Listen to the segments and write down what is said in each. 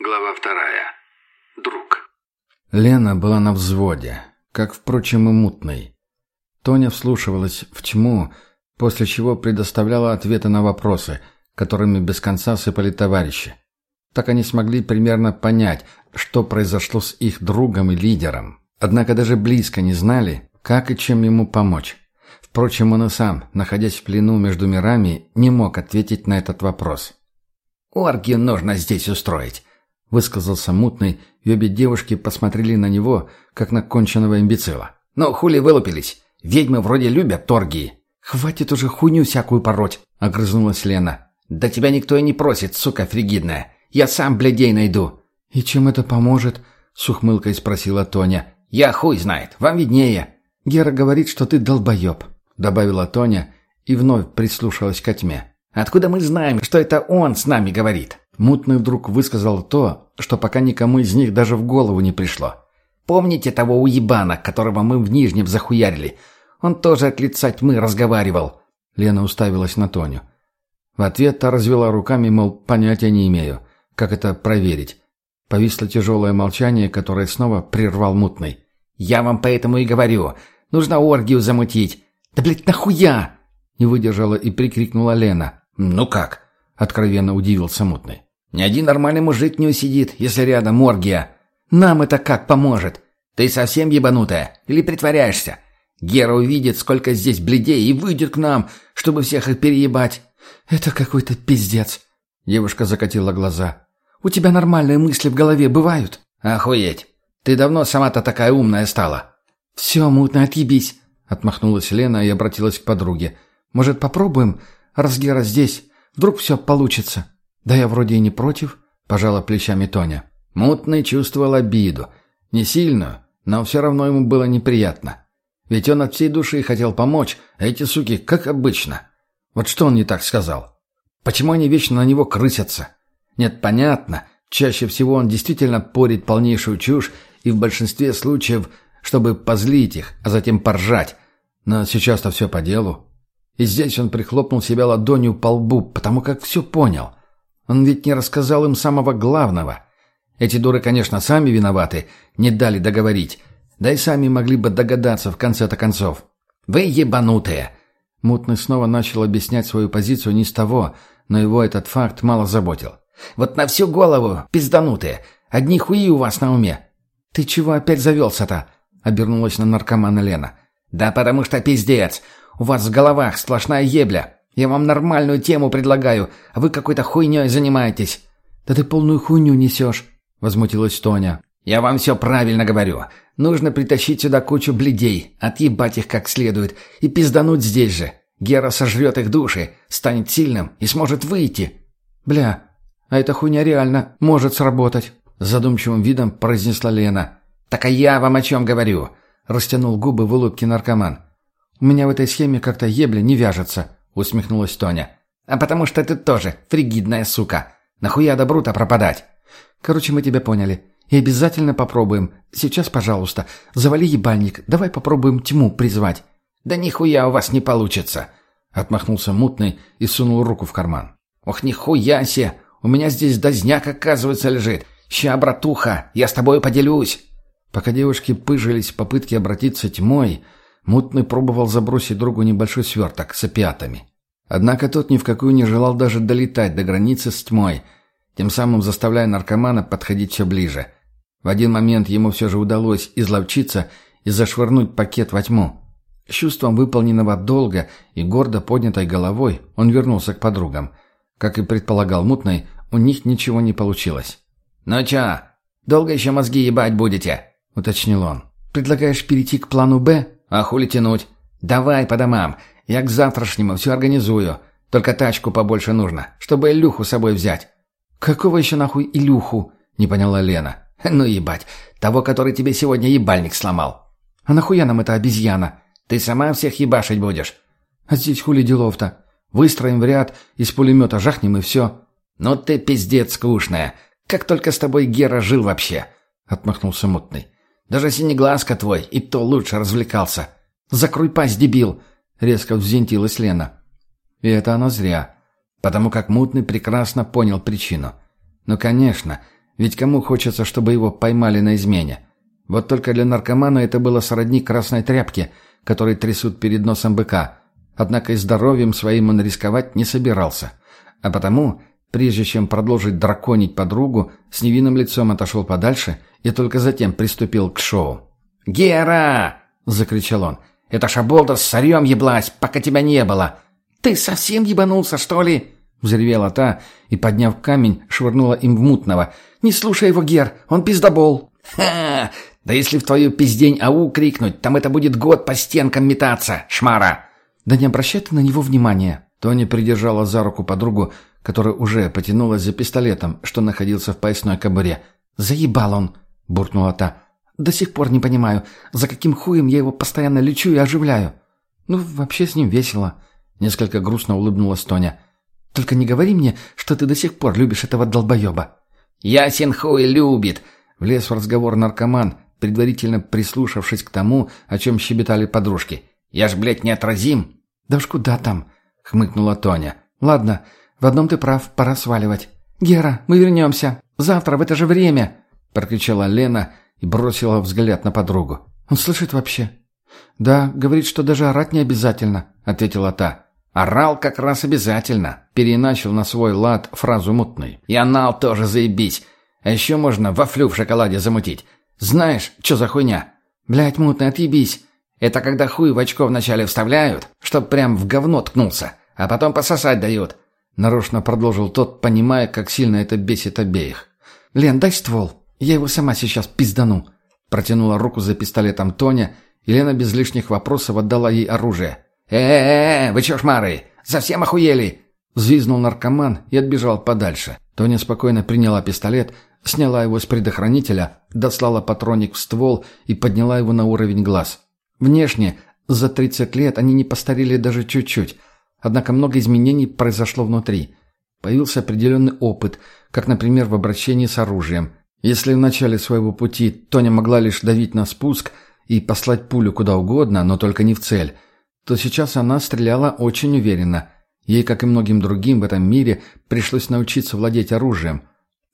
Глава вторая. Друг. Лена была на взводе, как, впрочем, и мутной. Тоня вслушивалась в тьму, после чего предоставляла ответы на вопросы, которыми без конца сыпали товарищи. Так они смогли примерно понять, что произошло с их другом и лидером. Однако даже близко не знали, как и чем ему помочь. Впрочем, он и сам, находясь в плену между мирами, не мог ответить на этот вопрос. «Оргию нужно здесь устроить», — высказался мутный, и обе девушки посмотрели на него, как на конченого имбецила. «Ну, хули вылупились? Ведьмы вроде любят торгии». «Хватит уже хуйню всякую пороть», — огрызнулась Лена. «Да тебя никто и не просит, сука фригидная. Я сам бледей найду». «И чем это поможет?» — с ухмылкой спросила Тоня. «Я хуй знает, вам виднее». «Гера говорит, что ты долбоеб», — добавила Тоня и вновь прислушалась ко тьме. «Откуда мы знаем, что это он с нами говорит?» Мутный вдруг высказал то, что пока никому из них даже в голову не пришло. «Помните того уебана, которого мы в Нижнем захуярили? Он тоже от лица тьмы разговаривал». Лена уставилась на Тоню. В ответ та развела руками, мол, понятия не имею, как это проверить. Повисло тяжелое молчание, которое снова прервал мутный. «Я вам поэтому и говорю. Нужно оргию замутить. Да, блядь, нахуя?» Не выдержала и прикрикнула Лена. «Ну как?» — откровенно удивился мутный. «Ни один нормальный мужик не усидит, если рядом оргия. Нам это как поможет? Ты совсем ебанутая? Или притворяешься? Гера увидит, сколько здесь бледей, и выйдет к нам, чтобы всех их переебать». «Это какой-то пиздец», — девушка закатила глаза. У тебя нормальные мысли в голове бывают?» «Охуеть! Ты давно сама-то такая умная стала!» «Все, мутно, отъебись!» — отмахнулась Лена и обратилась к подруге. «Может, попробуем? Раз Гера здесь, вдруг все получится?» «Да я вроде и не против», — пожала плечами Тоня. Мутный чувствовал обиду. Не сильную, но все равно ему было неприятно. Ведь он от всей души хотел помочь, а эти суки, как обычно. Вот что он не так сказал? Почему они вечно на него крысятся? Нет, понятно. Чаще всего он действительно порит полнейшую чушь и в большинстве случаев, чтобы позлить их, а затем поржать. Но сейчас-то все по делу. И здесь он прихлопнул себя ладонью по лбу, потому как все понял. Он ведь не рассказал им самого главного. Эти дуры, конечно, сами виноваты, не дали договорить. Да и сами могли бы догадаться в конце-то концов. «Вы ебанутые!» Мутный снова начал объяснять свою позицию не с того, но его этот факт мало заботил. Вот на всю голову, пизданутые. Одни хуи у вас на уме. Ты чего опять завелся-то? Обернулась на наркомана Лена. Да потому что пиздец. У вас в головах сплошная ебля. Я вам нормальную тему предлагаю, а вы какой-то хуйней занимаетесь. Да ты полную хуйню несешь, возмутилась Тоня. Я вам все правильно говорю. Нужно притащить сюда кучу бледей, отъебать их как следует и пиздануть здесь же. Гера сожрет их души, станет сильным и сможет выйти. Бля, а эта хуйня реально может сработать», — задумчивым видом произнесла Лена. «Так а я вам о чем говорю?» — растянул губы в улыбке наркоман. «У меня в этой схеме как-то ебля не вяжется», — усмехнулась Тоня. «А потому что ты тоже фригидная сука. Нахуя добру-то пропадать?» «Короче, мы тебя поняли. И обязательно попробуем. Сейчас, пожалуйста, завали ебальник. Давай попробуем тьму призвать». «Да нихуя у вас не получится!» — отмахнулся мутный и сунул руку в карман. «Ох, нихуя себе! У меня здесь дозняк, оказывается, лежит. Ща, братуха, я с тобой поделюсь». Пока девушки пыжились в попытке обратиться тьмой, Мутный пробовал забросить другу небольшой сверток с опиатами. Однако тот ни в какую не желал даже долетать до границы с тьмой, тем самым заставляя наркомана подходить все ближе. В один момент ему все же удалось изловчиться и зашвырнуть пакет во тьму. С чувством выполненного долга и гордо поднятой головой он вернулся к подругам – как и предполагал Мутный, у них ничего не получилось. «Ну чё, долго еще мозги ебать будете?» — уточнил он. «Предлагаешь перейти к плану «Б»?» «А хули тянуть? Давай по домам. Я к завтрашнему все организую. Только тачку побольше нужно, чтобы Илюху с собой взять». «Какого еще нахуй Илюху?» — не поняла Лена. «Ну ебать, того, который тебе сегодня ебальник сломал». «А нахуя нам эта обезьяна?» «Ты сама всех ебашить будешь». «А здесь хули делов-то? Выстроим в ряд, из пулемета жахнем и все». «Ну ты пиздец скучная. Как только с тобой Гера жил вообще?» — отмахнулся мутный. «Даже синеглазка твой, и то лучше развлекался. Закрой пасть, дебил!» — резко взвинтилась Лена. И это оно зря, потому как мутный прекрасно понял причину. Ну, конечно, Ведь кому хочется, чтобы его поймали на измене? Вот только для наркомана это было сродни красной тряпке, которой трясут перед носом быка. Однако и здоровьем своим он рисковать не собирался. А потому, прежде чем продолжить драконить подругу, с невинным лицом отошел подальше и только затем приступил к шоу. «Гера!» — закричал он. «Это шаболда с царем еблась, пока тебя не было!» «Ты совсем ебанулся, что ли?» — взревела та и, подняв камень, швырнула им в мутного. «Не слушай его, Гер, он пиздобол!» «Ха! Да если в твою пиздень ау крикнуть, там это будет год по стенкам метаться, шмара!» «Да не обращай ты на него внимания!» Тони придержала за руку подругу, которая уже потянулась за пистолетом, что находился в поясной кобуре. «Заебал он!» — буркнула та. «До сих пор не понимаю, за каким хуем я его постоянно лечу и оживляю?» «Ну, вообще с ним весело», — несколько грустно улыбнулась Тоня. «Только не говори мне, что ты до сих пор любишь этого долбоеба». «Ясен хуй любит!» — влез в разговор наркоман, предварительно прислушавшись к тому, о чем щебетали подружки. «Я ж, блядь, неотразим!» «Да уж куда там?» — хмыкнула Тоня. «Ладно, в одном ты прав, пора сваливать. Гера, мы вернемся. Завтра в это же время!» — прокричала Лена и бросила взгляд на подругу. «Он слышит вообще?» «Да, говорит, что даже орать не обязательно», — ответила та. «Орал как раз обязательно», — переначал на свой лад фразу мутный. «И анал тоже заебись. А еще можно вафлю в шоколаде замутить. Знаешь, что за хуйня?» «Блядь, мутный, отъебись. Это когда хуй в очко вначале вставляют, чтоб прям в говно ткнулся, а потом пососать дают». Нарочно продолжил тот, понимая, как сильно это бесит обеих. «Лен, дай ствол. Я его сама сейчас пиздану». Протянула руку за пистолетом Тоня, и Лена без лишних вопросов отдала ей оружие. «Э-э-э, вы чё, шмары, совсем охуели?» Взвизнул наркоман и отбежал подальше. Тоня спокойно приняла пистолет, сняла его с предохранителя, дослала патроник в ствол и подняла его на уровень глаз. Внешне, за 30 лет они не постарели даже чуть-чуть, однако много изменений произошло внутри. Появился определенный опыт, как, например, в обращении с оружием. Если в начале своего пути Тоня могла лишь давить на спуск и послать пулю куда угодно, но только не в цель, то сейчас она стреляла очень уверенно. Ей, как и многим другим в этом мире, пришлось научиться владеть оружием.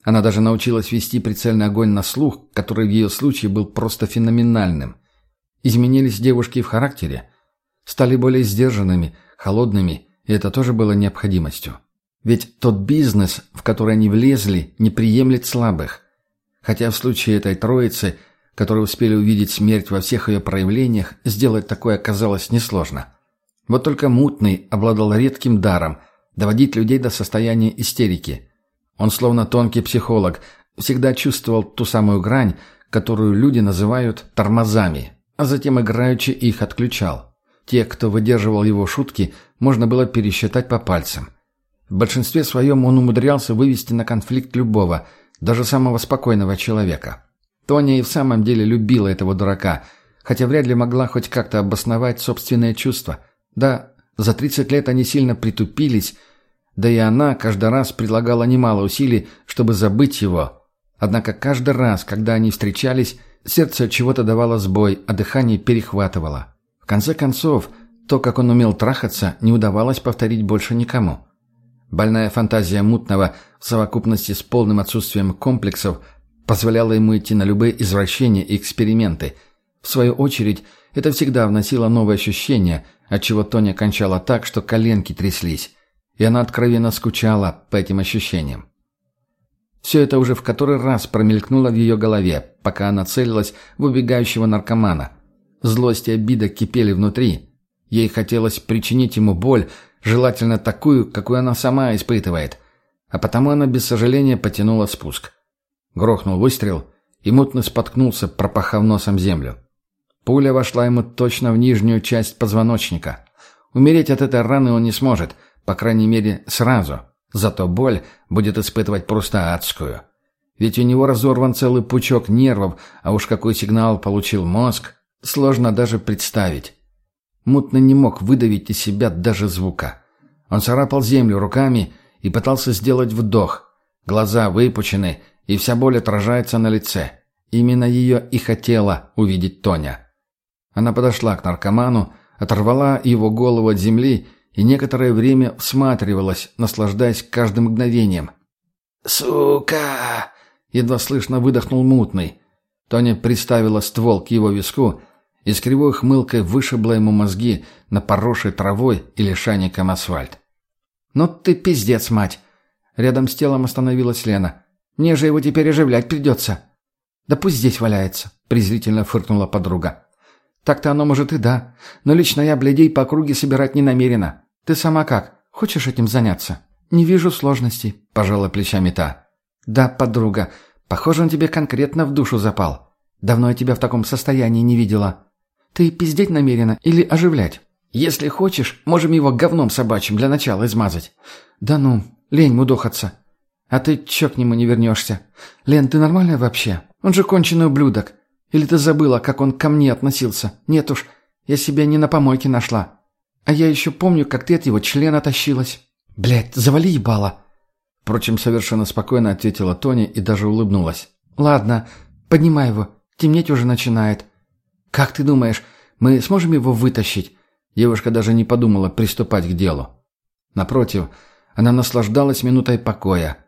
Она даже научилась вести прицельный огонь на слух, который в ее случае был просто феноменальным. Изменились девушки в характере. Стали более сдержанными, холодными, и это тоже было необходимостью. Ведь тот бизнес, в который они влезли, не приемлет слабых. Хотя в случае этой троицы, которые успели увидеть смерть во всех ее проявлениях, сделать такое оказалось несложно. Вот только Мутный обладал редким даром – доводить людей до состояния истерики. Он, словно тонкий психолог, всегда чувствовал ту самую грань, которую люди называют «тормозами», а затем играючи их отключал. Те, кто выдерживал его шутки, можно было пересчитать по пальцам. В большинстве своем он умудрялся вывести на конфликт любого, даже самого спокойного человека. Тоня и в самом деле любила этого дурака, хотя вряд ли могла хоть как-то обосновать собственные чувства. Да, за 30 лет они сильно притупились, да и она каждый раз прилагала немало усилий, чтобы забыть его. Однако каждый раз, когда они встречались, Сердце чего-то давало сбой, а дыхание перехватывало. В конце концов, то, как он умел трахаться, не удавалось повторить больше никому. Больная фантазия мутного в совокупности с полным отсутствием комплексов позволяла ему идти на любые извращения и эксперименты. В свою очередь, это всегда вносило новые ощущения, отчего Тоня кончала так, что коленки тряслись, и она откровенно скучала по этим ощущениям. Все это уже в который раз промелькнуло в ее голове, пока она целилась в убегающего наркомана. Злость и обида кипели внутри. Ей хотелось причинить ему боль, желательно такую, какую она сама испытывает. А потому она без сожаления потянула спуск. Грохнул выстрел, и мутно споткнулся, пропахав носом землю. Пуля вошла ему точно в нижнюю часть позвоночника. Умереть от этой раны он не сможет, по крайней мере, сразу – Зато боль будет испытывать просто адскую. Ведь у него разорван целый пучок нервов, а уж какой сигнал получил мозг, сложно даже представить. Мутно не мог выдавить из себя даже звука. Он царапал землю руками и пытался сделать вдох. Глаза выпучены, и вся боль отражается на лице. Именно ее и хотела увидеть Тоня. Она подошла к наркоману, оторвала его голову от земли и некоторое время всматривалась, наслаждаясь каждым мгновением. «Сука!» — Едва слышно выдохнул мутный. Тоня приставила ствол к его виску и с кривой хмылкой вышибла ему мозги на поросшей травой и лишайником асфальт. «Ну ты пиздец, мать!» Рядом с телом остановилась Лена. «Мне же его теперь оживлять придется». «Да пусть здесь валяется», — презрительно фыркнула подруга. «Так-то оно может и да, но лично я бледей по округе собирать не намерена. Ты сама как, хочешь этим заняться?» «Не вижу сложностей», — пожала плечами та. «Да, подруга, похоже, он тебе конкретно в душу запал. Давно я тебя в таком состоянии не видела. Ты пиздеть намерена или оживлять? Если хочешь, можем его говном собачьим для начала измазать. Да ну, лень мудохаться. А ты чё к нему не вернешься? Лен, ты нормальная вообще? Он же конченый ублюдок. Или ты забыла, как он ко мне относился? Нет уж, я себя не на помойке нашла. А я еще помню, как ты от его члена тащилась. Блядь, завали ебало. Впрочем, совершенно спокойно ответила Тони и даже улыбнулась. «Ладно, поднимай его. Темнеть уже начинает. Как ты думаешь, мы сможем его вытащить?» Девушка даже не подумала приступать к делу. Напротив, она наслаждалась минутой покоя.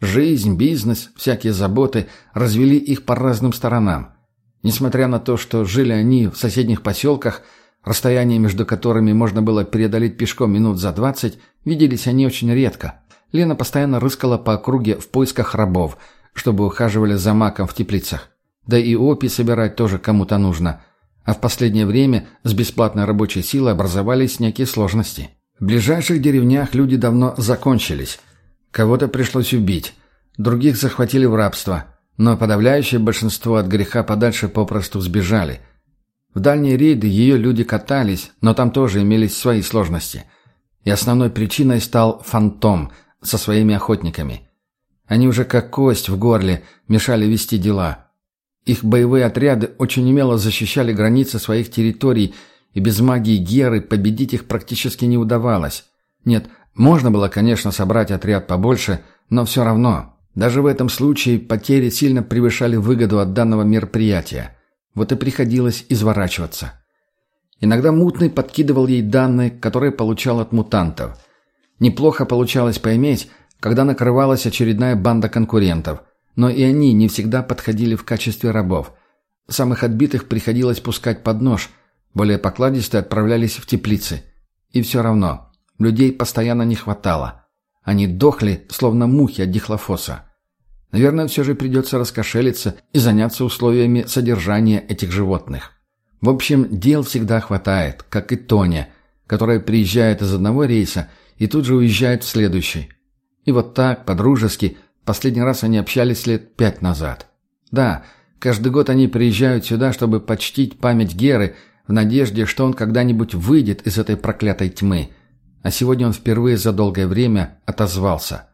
Жизнь, бизнес, всякие заботы развели их по разным сторонам. Несмотря на то, что жили они в соседних поселках, расстояние между которыми можно было преодолеть пешком минут за двадцать, виделись они очень редко. Лена постоянно рыскала по округе в поисках рабов, чтобы ухаживали за маком в теплицах. Да и опий собирать тоже кому-то нужно. А в последнее время с бесплатной рабочей силой образовались некие сложности. В ближайших деревнях люди давно закончились. Кого-то пришлось убить, других захватили в рабство, но подавляющее большинство от греха подальше попросту сбежали. В дальние рейды ее люди катались, но там тоже имелись свои сложности. И основной причиной стал фантом со своими охотниками. Они уже как кость в горле мешали вести дела. Их боевые отряды очень умело защищали границы своих территорий, и без магии Геры победить их практически не удавалось. Нет, можно было, конечно, собрать отряд побольше, но все равно. Даже в этом случае потери сильно превышали выгоду от данного мероприятия. Вот и приходилось изворачиваться. Иногда Мутный подкидывал ей данные, которые получал от мутантов. Неплохо получалось поиметь, когда накрывалась очередная банда конкурентов – но и они не всегда подходили в качестве рабов. Самых отбитых приходилось пускать под нож, более покладистые отправлялись в теплицы. И все равно, людей постоянно не хватало. Они дохли, словно мухи от дихлофоса. Наверное, все же придется раскошелиться и заняться условиями содержания этих животных. В общем, дел всегда хватает, как и Тоня, которая приезжает из одного рейса и тут же уезжает в следующий. И вот так, по-дружески, Последний раз они общались лет пять назад. Да, каждый год они приезжают сюда, чтобы почтить память Геры, в надежде, что он когда-нибудь выйдет из этой проклятой тьмы. А сегодня он впервые за долгое время отозвался.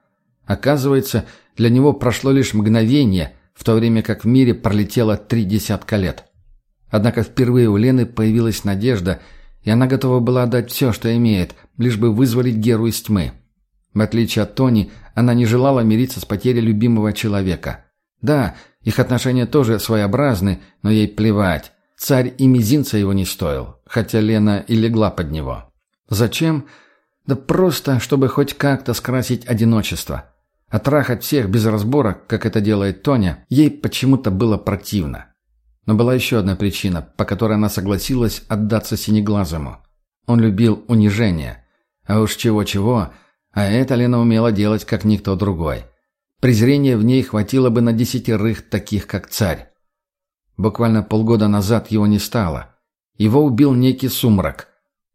Оказывается, для него прошло лишь мгновение, в то время как в мире пролетело три десятка лет. Однако впервые у Лены появилась надежда, и она готова была отдать все, что имеет, лишь бы вызволить Геру из тьмы. В отличие от Тони, она не желала мириться с потерей любимого человека. Да, их отношения тоже своеобразны, но ей плевать. Царь и мизинца его не стоил, хотя Лена и легла под него. Зачем? Да просто, чтобы хоть как-то скрасить одиночество. А трахать всех без разбора, как это делает Тоня, ей почему-то было противно. Но была еще одна причина, по которой она согласилась отдаться Синеглазому. Он любил унижение. А уж чего-чего, а это Лена умела делать, как никто другой. Презрения в ней хватило бы на десятерых таких, как царь. Буквально полгода назад его не стало. Его убил некий сумрак.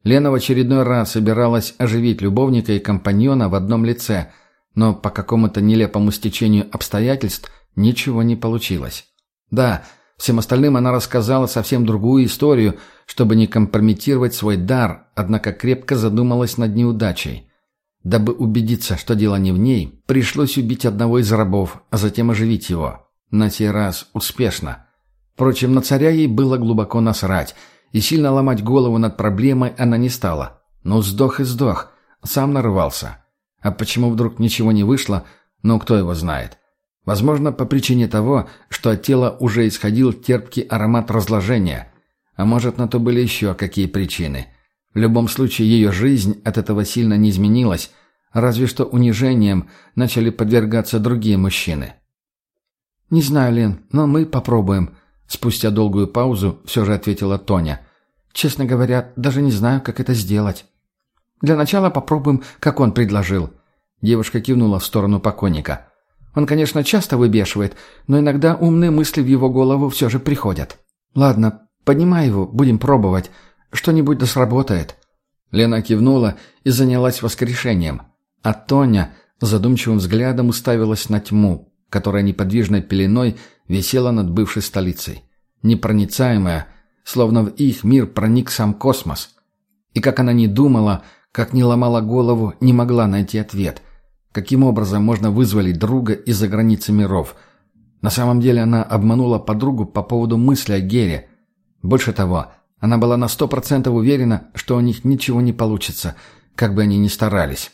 Лена в очередной раз собиралась оживить любовника и компаньона в одном лице, но по какому-то нелепому стечению обстоятельств ничего не получилось. Да, всем остальным она рассказала совсем другую историю, чтобы не компрометировать свой дар, однако крепко задумалась над неудачей. Дабы убедиться, что дело не в ней, пришлось убить одного из рабов, а затем оживить его. На сей раз успешно. Впрочем, на царя ей было глубоко насрать, и сильно ломать голову над проблемой она не стала. Ну, сдох и сдох, сам нарывался. А почему вдруг ничего не вышло, ну, кто его знает. Возможно, по причине того, что от тела уже исходил терпкий аромат разложения. А может, на то были еще какие причины. В любом случае, ее жизнь от этого сильно не изменилась, разве что унижением начали подвергаться другие мужчины. «Не знаю, Лен, но мы попробуем», — спустя долгую паузу все же ответила Тоня. «Честно говоря, даже не знаю, как это сделать». «Для начала попробуем, как он предложил». Девушка кивнула в сторону покойника. «Он, конечно, часто выбешивает, но иногда умные мысли в его голову все же приходят». «Ладно, поднимай его, будем пробовать. Что-нибудь да сработает». Лена кивнула и занялась воскрешением. А Тоня задумчивым взглядом уставилась на тьму, которая неподвижной пеленой висела над бывшей столицей. Непроницаемая, словно в их мир проник сам космос. И как она не думала, как не ломала голову, не могла найти ответ. Каким образом можно вызволить друга из-за границы миров? На самом деле она обманула подругу по поводу мысли о Гере. Больше того, она была на сто процентов уверена, что у них ничего не получится, как бы они ни старались.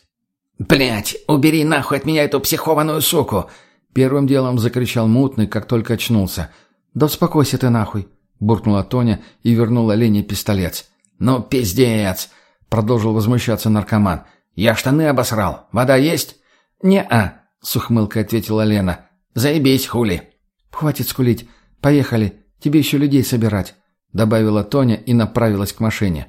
«Блядь, убери нахуй от меня эту психованную суку!» Первым делом закричал мутный, как только очнулся. «Да успокойся ты нахуй!» — буркнула Тоня и вернула Лене пистолет. «Ну, пиздец!» — продолжил возмущаться наркоман. «Я штаны обосрал. Вода есть?» «Не-а», — с ухмылкой ответила Лена. «Заебись, хули!» «Хватит скулить. Поехали. Тебе еще людей собирать», — добавила Тоня и направилась к машине.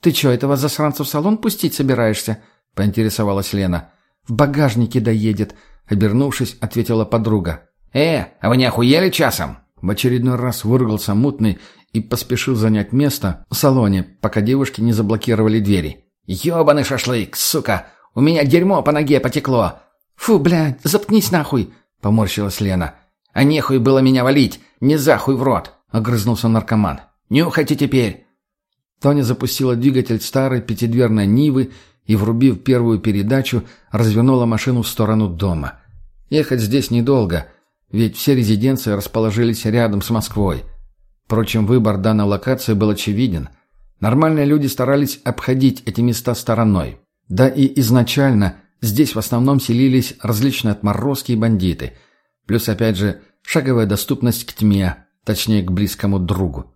«Ты что, этого засранца в салон пустить собираешься?» — поинтересовалась Лена. «В багажнике доедет», — обернувшись, ответила подруга. «Э, а вы не охуели часом?» В очередной раз выругался мутный и поспешил занять место в салоне, пока девушки не заблокировали двери. «Ёбаный шашлык, сука! У меня дерьмо по ноге потекло!» «Фу, блядь, заткнись нахуй!» — поморщилась Лена. «А нехуй было меня валить! Не захуй в рот!» — огрызнулся наркоман. «Нюхайте теперь!» Тоня запустила двигатель старой пятидверной Нивы и, врубив первую передачу, развернула машину в сторону дома. Ехать здесь недолго, ведь все резиденции расположились рядом с Москвой. Впрочем, выбор данной локации был очевиден. Нормальные люди старались обходить эти места стороной. Да и изначально здесь в основном селились различные отморозки и бандиты. Плюс, опять же, шаговая доступность к тьме, точнее, к близкому другу.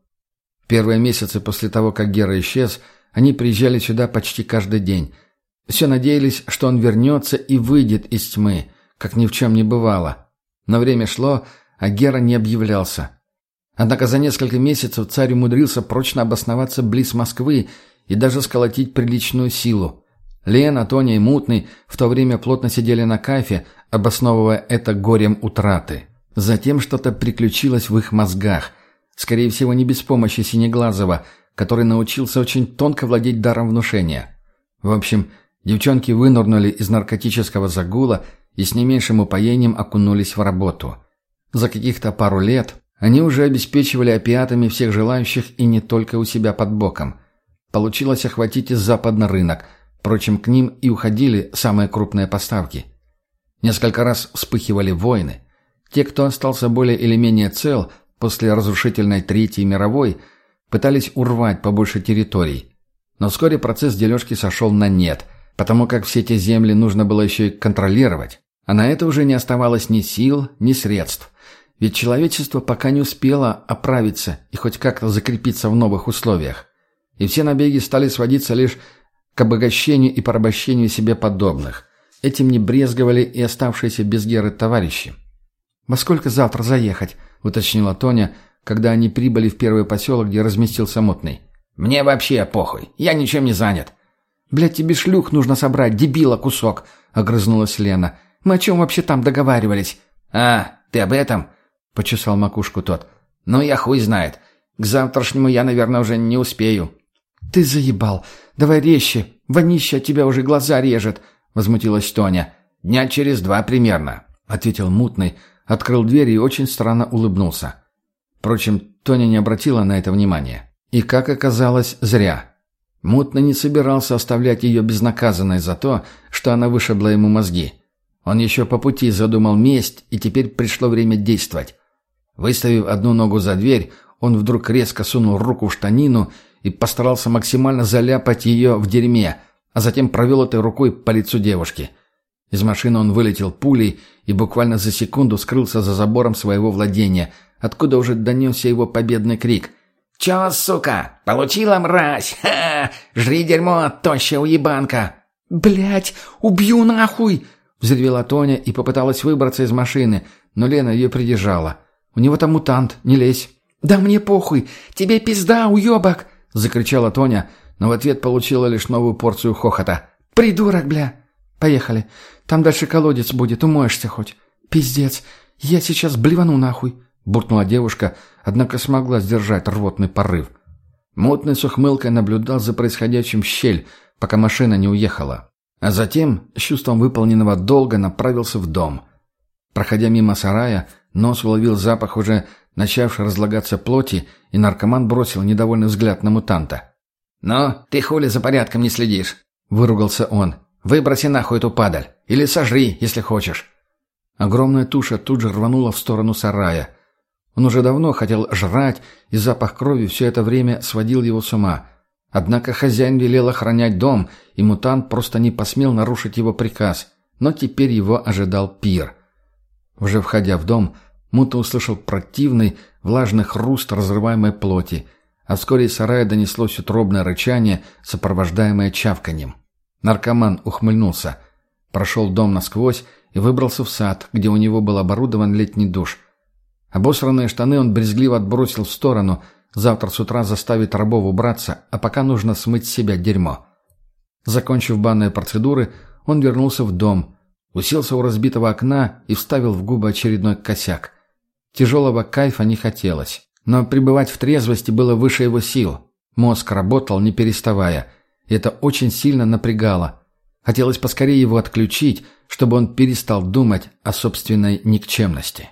Первые месяцы после того, как Гера исчез – они приезжали сюда почти каждый день. Все надеялись, что он вернется и выйдет из тьмы, как ни в чем не бывало. Но время шло, а Гера не объявлялся. Однако за несколько месяцев царь умудрился прочно обосноваться близ Москвы и даже сколотить приличную силу. Лена, Тоня и Мутный в то время плотно сидели на кафе, обосновывая это горем утраты. Затем что-то приключилось в их мозгах. Скорее всего, не без помощи Синеглазова – который научился очень тонко владеть даром внушения. В общем, девчонки вынырнули из наркотического загула и с не меньшим упоением окунулись в работу. За каких-то пару лет они уже обеспечивали опиатами всех желающих и не только у себя под боком. Получилось охватить и западный рынок, впрочем, к ним и уходили самые крупные поставки. Несколько раз вспыхивали войны. Те, кто остался более или менее цел после разрушительной Третьей мировой – пытались урвать побольше территорий. Но вскоре процесс дележки сошел на нет, потому как все эти земли нужно было еще и контролировать. А на это уже не оставалось ни сил, ни средств. Ведь человечество пока не успело оправиться и хоть как-то закрепиться в новых условиях. И все набеги стали сводиться лишь к обогащению и порабощению себе подобных. Этим не брезговали и оставшиеся без геры товарищи. «Во сколько завтра заехать?» — уточнила Тоня — когда они прибыли в первый поселок, где разместился мутный. «Мне вообще похуй. Я ничем не занят». «Блядь, тебе шлюх нужно собрать, дебила кусок», — огрызнулась Лена. «Мы о чем вообще там договаривались?» «А, ты об этом?» — почесал макушку тот. «Ну, я хуй знает. К завтрашнему я, наверное, уже не успею». «Ты заебал. Давай резче. Вонища от тебя уже глаза режет», — возмутилась Тоня. «Дня через два примерно», — ответил мутный, открыл дверь и очень странно улыбнулся. Впрочем, Тоня не обратила на это внимания. И, как оказалось, зря. Мутно не собирался оставлять ее безнаказанной за то, что она вышибла ему мозги. Он еще по пути задумал месть, и теперь пришло время действовать. Выставив одну ногу за дверь, он вдруг резко сунул руку в штанину и постарался максимально заляпать ее в дерьме, а затем провел этой рукой по лицу девушки. Из машины он вылетел пулей и буквально за секунду скрылся за забором своего владения – откуда уже донесся его победный крик. «Чё, сука, получила мразь? Ха! Жри дерьмо, тощая уебанка!» «Блядь, убью нахуй!» Взревела Тоня и попыталась выбраться из машины, но Лена ее придержала. «У него там мутант, не лезь». «Да мне похуй! Тебе пизда, уебок!» — закричала Тоня, но в ответ получила лишь новую порцию хохота. «Придурок, бля! Поехали. Там дальше колодец будет, умоешься хоть». «Пиздец! Я сейчас блевану нахуй!» — буркнула девушка, однако смогла сдержать рвотный порыв. Мутный с ухмылкой наблюдал за происходящим щель, пока машина не уехала. А затем, с чувством выполненного долга, направился в дом. Проходя мимо сарая, нос уловил запах уже начавшей разлагаться плоти, и наркоман бросил недовольный взгляд на мутанта. «Ну, ты хули за порядком не следишь?» — выругался он. «Выброси нахуй эту падаль. Или сожри, если хочешь». Огромная туша тут же рванула в сторону сарая. Он уже давно хотел жрать, и запах крови все это время сводил его с ума. Однако хозяин велел охранять дом, и мутант просто не посмел нарушить его приказ. Но теперь его ожидал пир. Уже входя в дом, Мута услышал противный, влажный хруст разрываемой плоти, а вскоре из сарая донеслось утробное рычание, сопровождаемое чавканьем. Наркоман ухмыльнулся, прошел дом насквозь и выбрался в сад, где у него был оборудован летний душ. Обосранные штаны он брезгливо отбросил в сторону, завтра с утра заставит рабов убраться, а пока нужно смыть с себя дерьмо. Закончив банные процедуры, он вернулся в дом, уселся у разбитого окна и вставил в губы очередной косяк. Тяжелого кайфа не хотелось, но пребывать в трезвости было выше его сил. Мозг работал, не переставая, и это очень сильно напрягало. Хотелось поскорее его отключить, чтобы он перестал думать о собственной никчемности.